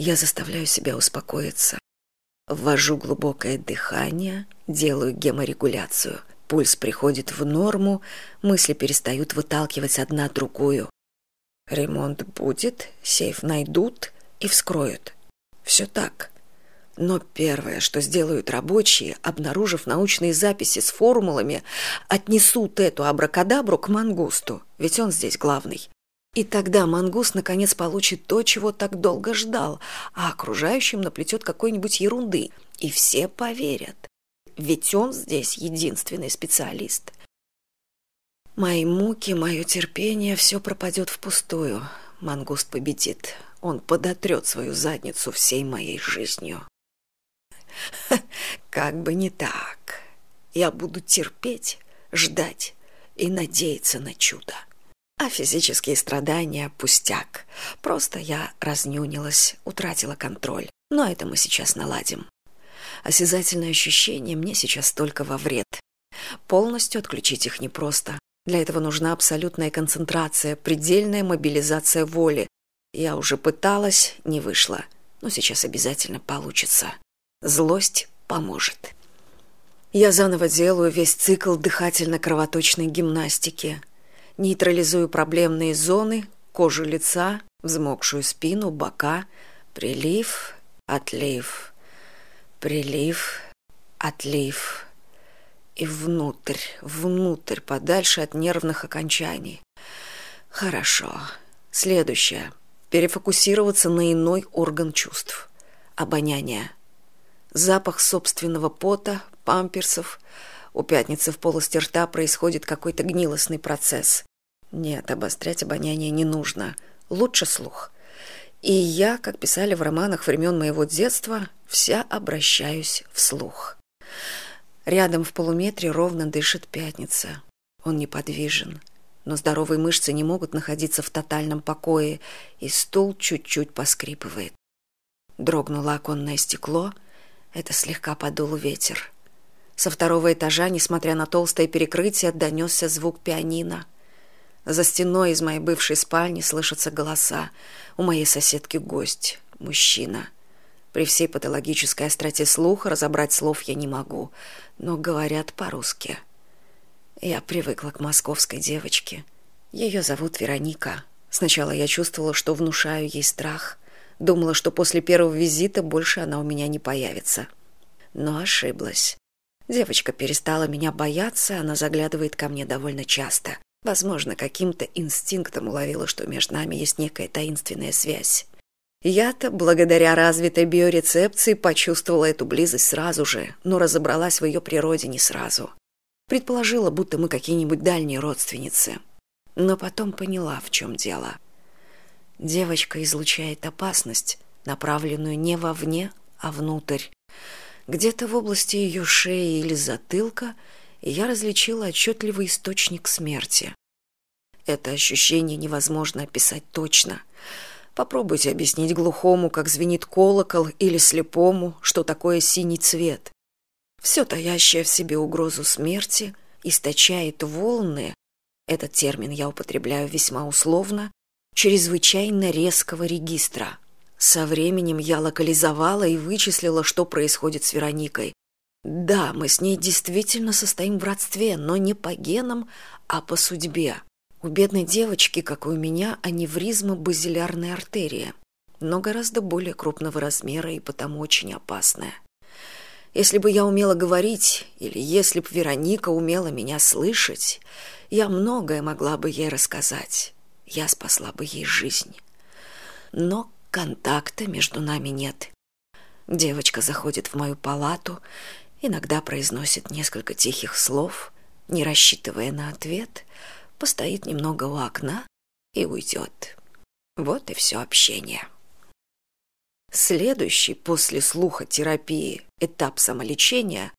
Я заставляю себя успокоиться. Ввожу глубокое дыхание, делаю геморегуляцию. Пульс приходит в норму, мысли перестают выталкивать одна другую. Ремонт будет, сейф найдут и вскроют. Все так. Но первое, что сделают рабочие, обнаружив научные записи с формулами, отнесут эту абракадабру к мангусту, ведь он здесь главный. И тогда мангус наконец получит то, чего так долго ждал, а окружающим наплетет какой-нибудь ерунды, и все поверят. Ведь он здесь единственный специалист. Мои муки, мое терпение, все пропадет впустую. Мангуст победит. Он подотрет свою задницу всей моей жизнью. Как бы не так. Я буду терпеть, ждать и надеяться на чудо. А физические страдания – пустяк. Просто я разнюнилась, утратила контроль. Но это мы сейчас наладим. Осязательные ощущения мне сейчас только во вред. Полностью отключить их непросто. Для этого нужна абсолютная концентрация, предельная мобилизация воли. Я уже пыталась, не вышло. Но сейчас обязательно получится. Злость поможет. Я заново делаю весь цикл дыхательно-кровоточной гимнастики. Нейтрализую проблемные зоны, кожу лица, взмокшую спину, бока. Прилив, отлив, прилив, отлив. И внутрь, внутрь, подальше от нервных окончаний. Хорошо. Следующее. Перефокусироваться на иной орган чувств. Обоняние запах собственного пота, памперсов. У пятницы в полости рта происходит какой-то гнилостный процесс. Нет, обострять обоняние не нужно. Лучше слух. И я, как писали в романах времен моего детства, вся обращаюсь вслух. Рядом в полуметре ровно дышит пятница. Он неподвижен. Но здоровые мышцы не могут находиться в тотальном покое, и стул чуть-чуть поскрипывает. Дрогнуло оконное стекло — это слегка подул ветер. Со второго этажа, несмотря на толстое перекрытие, донесся звук пианино. За стеной из моей бывшей спальни слышатся голоса. У моей соседки гость, мужчина. При всей патологической остроте слуха разобрать слов я не могу, но говорят по-русски. Я привыкла к московской девочке. Ее зовут Вероника. Сначала я чувствовала, что внушаю ей страх — Думала, что после первого визита больше она у меня не появится. Но ошиблась. Девочка перестала меня бояться, она заглядывает ко мне довольно часто. Возможно, каким-то инстинктом уловила, что между нами есть некая таинственная связь. Я-то, благодаря развитой биорецепции, почувствовала эту близость сразу же, но разобралась в ее природе не сразу. Предположила, будто мы какие-нибудь дальние родственницы. Но потом поняла, в чем дело. Девочка излучает опасность, направленную не вовне, а внутрь. Где-то в области ее шеи или затылка я различила отчетливый источник смерти. Это ощущение невозможно описать точно. Попробуйте объяснить глухому, как звенит колокол, или слепому, что такое синий цвет. Все таящее в себе угрозу смерти источает волны, этот термин я употребляю весьма условно, чрезвычайно резкого регистра. Со временем я локализовала и вычислила, что происходит с Вероникой. Да, мы с ней действительно состоим в родстве, но не по генам, а по судьбе. У бедной девочки, как и у меня, аневризма базилярной артерии, но гораздо более крупного размера и потому очень опасная. Если бы я умела говорить, или если бы Вероника умела меня слышать, я многое могла бы ей рассказать я спасла бы ей жизнь. Но контакта между нами нет. Девочка заходит в мою палату, иногда произносит несколько тихих слов, не рассчитывая на ответ, постоит немного у окна и уйдет. Вот и все общение. Следующий после слуха терапии этап самолечения